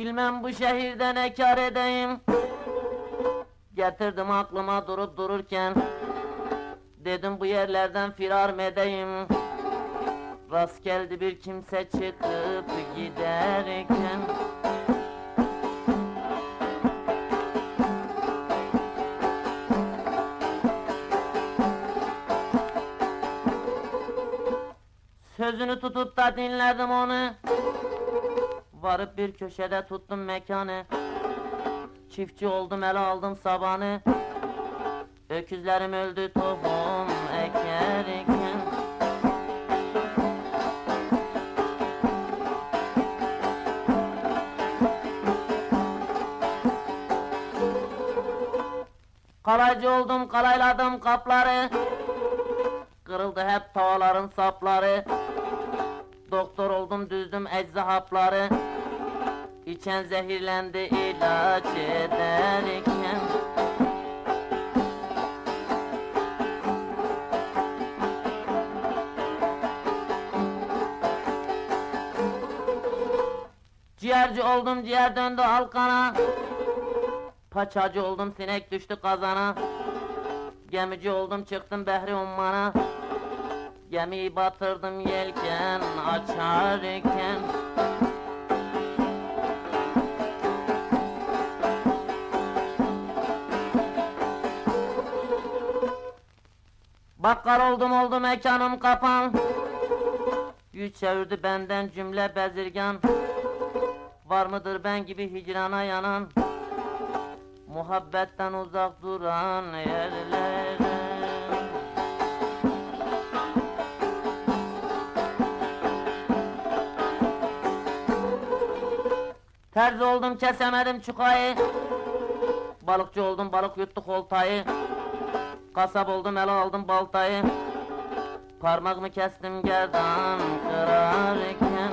Bilmem bu şehirde ne kar edeyim. Getirdim aklıma durup dururken. Dedim bu yerlerden firar mı edeyim. Rast geldi bir kimse çıkıp giderken. Sözünü tutup da dinledim onu. Varıp bir köşede tuttum mekanı. Çiftçi oldum ele aldım sabanı. Öküzlerim öldü tohum ekerken. Kalaycı oldum kalayladım kapları. Kırıldı hep tavaların sapları. Doktor oldum düzdüm ecza hapları. İçen zehirlendi ilaç ederken. Ciğerci oldum ciğer döndü halkana. Paçacı oldum sinek düştü kazana. Gemici oldum çıktım behri ummana. Gemiyi batırdım yelken açarken. Bakkal oldum oldu mekanım kapan. Yüz çevirdi benden cümle bezirgan. Var mıdır ben gibi hicrana yanan? Muhabbetten uzak duran yerlere. Terzi oldum kesemedim çukayı. Balıkçı oldum balık yuttu oltayı. Kasap oldum ele aldım baltayı. Parmağımı kestim gerdan kırarken.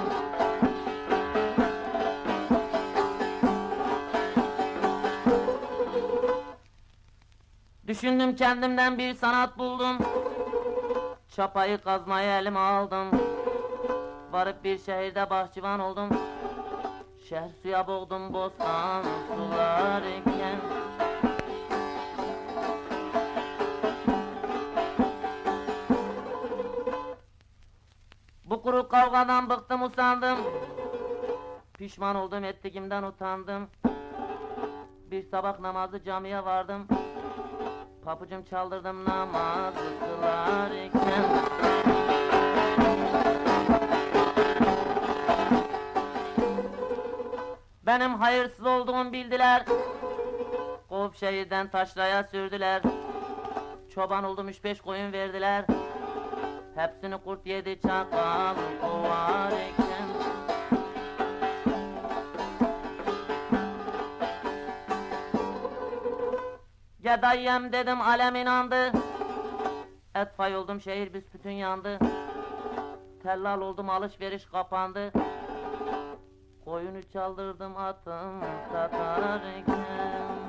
Düşündüm kendimden bir sanat buldum. Çapayı kazmayı elime aldım. Varıp bir şehirde bahçıvan oldum. Şehir suya boğdum bostan sular iken. Kuru kavgadan bıktım usandım. Pişman oldum ettiğimden utandım. Bir sabah namazı camiye vardım. Papucum çaldırdım namaz kılarken. Benim hayırsız olduğumu bildiler. Kovup şehirden taşraya sürdüler. Çoban oldum üç beş koyun verdiler. Hepsini kurt yedi çakal kovarken. Gedayyem dedim alem inandı. Etfay oldum şehir büsbütün yandı. Tellal oldum alışveriş kapandı. Koyunu çaldırdım atım satarken.